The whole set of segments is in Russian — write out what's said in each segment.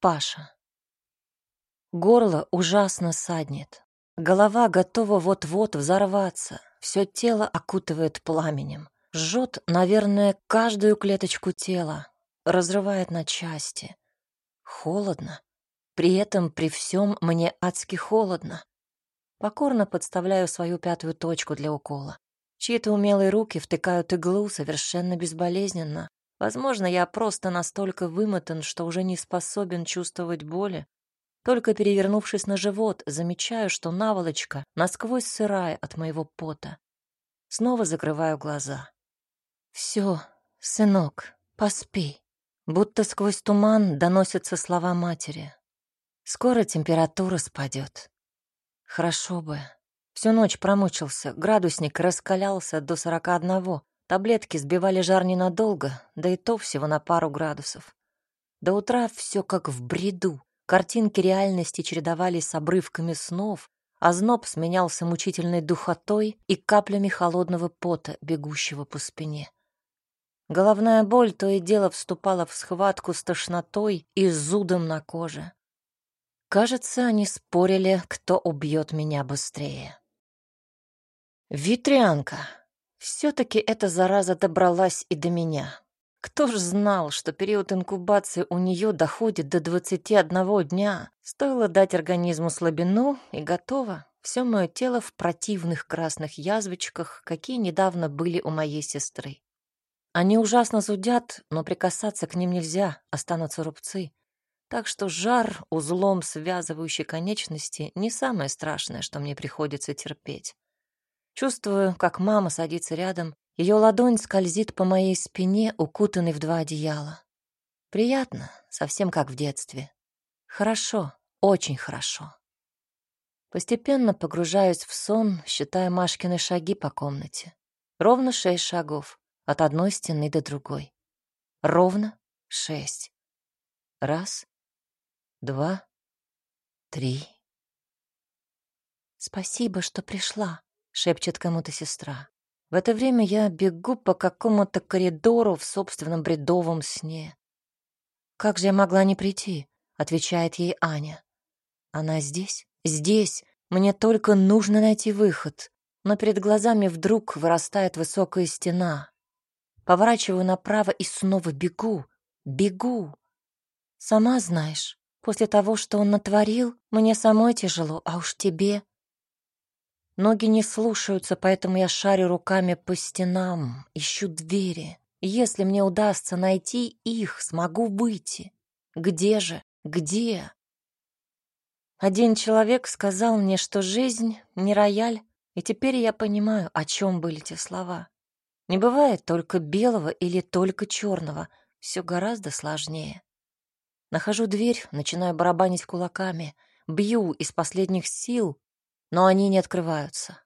Паша. Горло ужасно саднет. Голова готова вот-вот взорваться. Все тело окутывает пламенем. Жжет, наверное, каждую клеточку тела. Разрывает на части. Холодно. При этом, при всем, мне адски холодно. Покорно подставляю свою пятую точку для укола. Чьи-то умелые руки втыкают иглу совершенно безболезненно. Возможно, я просто настолько вымотан, что уже не способен чувствовать боли. Только перевернувшись на живот, замечаю, что наволочка насквозь сырая от моего пота. Снова закрываю глаза. Все, сынок, поспи. Будто сквозь туман доносятся слова матери. Скоро температура спадет. Хорошо бы. Всю ночь промучился, градусник раскалялся до сорока одного. Таблетки сбивали жар ненадолго, да и то всего на пару градусов. До утра все как в бреду. Картинки реальности чередовались с обрывками снов, а зноб сменялся мучительной духотой и каплями холодного пота, бегущего по спине. Головная боль то и дело вступала в схватку с тошнотой и зудом на коже. Кажется, они спорили, кто убьет меня быстрее. Витрянка. Все-таки эта зараза добралась и до меня. Кто ж знал, что период инкубации у нее доходит до 21 дня? Стоило дать организму слабину, и готово. Все мое тело в противных красных язвочках, какие недавно были у моей сестры. Они ужасно зудят, но прикасаться к ним нельзя, останутся рубцы. Так что жар, узлом связывающий конечности, не самое страшное, что мне приходится терпеть. Чувствую, как мама садится рядом, ее ладонь скользит по моей спине, укутанной в два одеяла. Приятно, совсем как в детстве. Хорошо, очень хорошо. Постепенно погружаюсь в сон, считая Машкины шаги по комнате. Ровно шесть шагов, от одной стены до другой. Ровно шесть. Раз, два, три. «Спасибо, что пришла», — шепчет кому-то сестра. В это время я бегу по какому-то коридору в собственном бредовом сне. «Как же я могла не прийти?» — отвечает ей Аня. «Она здесь? Здесь. Мне только нужно найти выход». Но перед глазами вдруг вырастает высокая стена. Поворачиваю направо и снова бегу. Бегу. Сама знаешь, после того, что он натворил, мне самой тяжело, а уж тебе. Ноги не слушаются, поэтому я шарю руками по стенам, ищу двери. Если мне удастся найти их, смогу выйти. Где же? Где? Один человек сказал мне, что жизнь не рояль, и теперь я понимаю, о чем были те слова. Не бывает только белого или только черного, все гораздо сложнее. Нахожу дверь, начинаю барабанить кулаками, бью из последних сил, но они не открываются.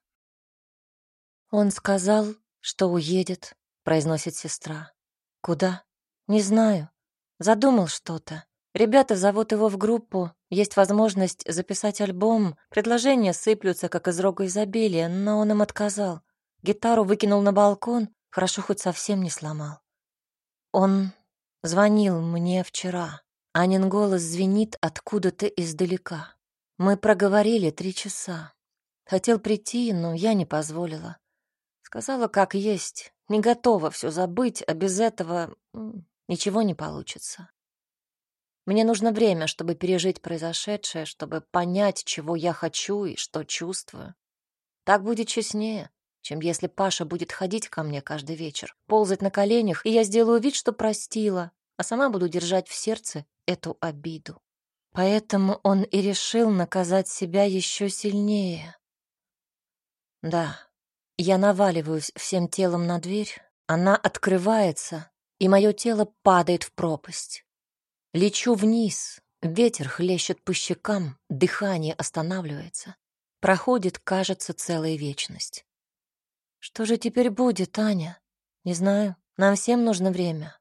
«Он сказал, что уедет», — произносит сестра. «Куда? Не знаю. Задумал что-то. Ребята зовут его в группу, есть возможность записать альбом, предложения сыплются, как из рога изобилия, но он им отказал. Гитару выкинул на балкон, хорошо хоть совсем не сломал. Он звонил мне вчера. Анин голос звенит откуда-то издалека. Мы проговорили три часа. Хотел прийти, но я не позволила. Сказала, как есть, не готова все забыть, а без этого ничего не получится. Мне нужно время, чтобы пережить произошедшее, чтобы понять, чего я хочу и что чувствую. Так будет честнее, чем если Паша будет ходить ко мне каждый вечер, ползать на коленях, и я сделаю вид, что простила, а сама буду держать в сердце эту обиду. Поэтому он и решил наказать себя еще сильнее. Да, я наваливаюсь всем телом на дверь, она открывается, и мое тело падает в пропасть. Лечу вниз, ветер хлещет по щекам, дыхание останавливается. Проходит, кажется, целая вечность. Что же теперь будет, Аня? Не знаю, нам всем нужно время.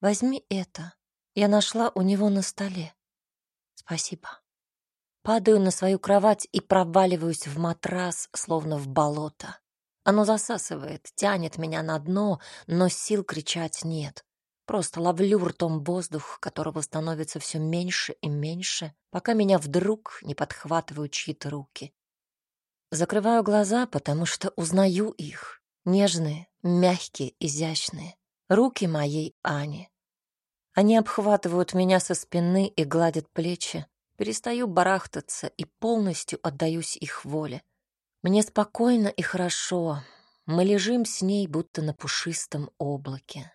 Возьми это. Я нашла у него на столе. Спасибо. Падаю на свою кровать и проваливаюсь в матрас, словно в болото. Оно засасывает, тянет меня на дно, но сил кричать нет. Просто ловлю ртом воздух, которого становится все меньше и меньше, пока меня вдруг не подхватывают чьи-то руки. Закрываю глаза, потому что узнаю их. Нежные, мягкие, изящные. Руки моей Ани. Они обхватывают меня со спины и гладят плечи. Перестаю барахтаться и полностью отдаюсь их воле. Мне спокойно и хорошо. Мы лежим с ней, будто на пушистом облаке.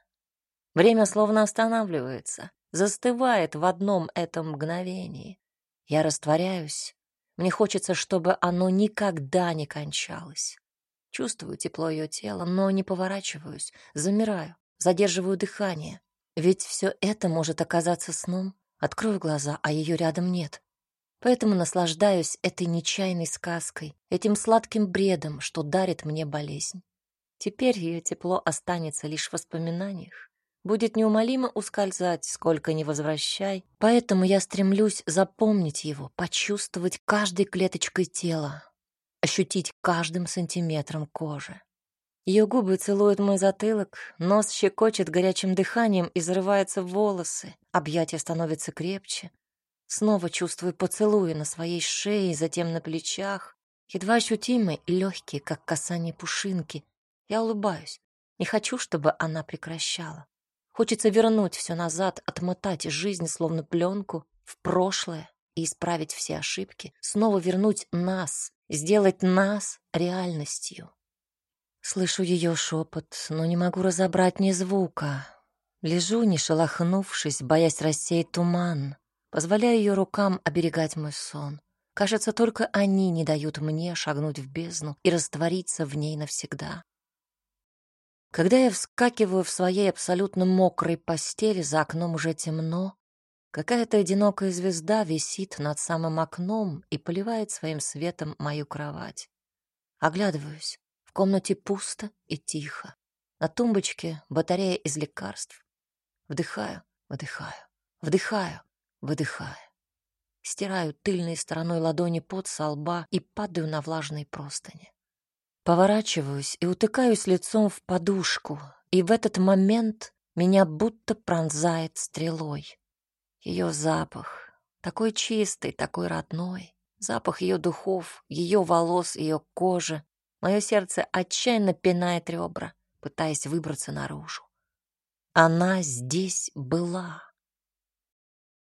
Время словно останавливается, застывает в одном этом мгновении. Я растворяюсь. Мне хочется, чтобы оно никогда не кончалось. Чувствую тепло ее тела, но не поворачиваюсь, замираю, задерживаю дыхание. Ведь все это может оказаться сном. Открою глаза, а ее рядом нет. Поэтому наслаждаюсь этой нечаянной сказкой, этим сладким бредом, что дарит мне болезнь. Теперь ее тепло останется лишь в воспоминаниях будет неумолимо ускользать, сколько ни возвращай. Поэтому я стремлюсь запомнить его, почувствовать каждой клеточкой тела, ощутить каждым сантиметром кожи. Ее губы целуют мой затылок, нос щекочет горячим дыханием и зарывается в волосы, объятия становятся крепче. Снова чувствую поцелуи на своей шее, затем на плечах, едва ощутимые и легкие, как касание пушинки. Я улыбаюсь. Не хочу, чтобы она прекращала. Хочется вернуть все назад, отмотать жизнь словно пленку в прошлое и исправить все ошибки, снова вернуть нас, сделать нас реальностью. Слышу ее шепот, но не могу разобрать ни звука. Лежу, не шелохнувшись, боясь рассеять туман, позволяя ее рукам оберегать мой сон. Кажется, только они не дают мне шагнуть в бездну и раствориться в ней навсегда. Когда я вскакиваю в своей абсолютно мокрой постели, за окном уже темно. Какая-то одинокая звезда висит над самым окном и поливает своим светом мою кровать. Оглядываюсь. Комнате пусто и тихо. На тумбочке батарея из лекарств. Вдыхаю, выдыхаю, вдыхаю, выдыхаю. Стираю тыльной стороной ладони под со лба и падаю на влажные простыни. Поворачиваюсь и утыкаюсь лицом в подушку, и в этот момент меня будто пронзает стрелой. Ее запах, такой чистый, такой родной, запах ее духов, ее волос, ее кожи. Мое сердце отчаянно пинает ребра, пытаясь выбраться наружу. Она здесь была.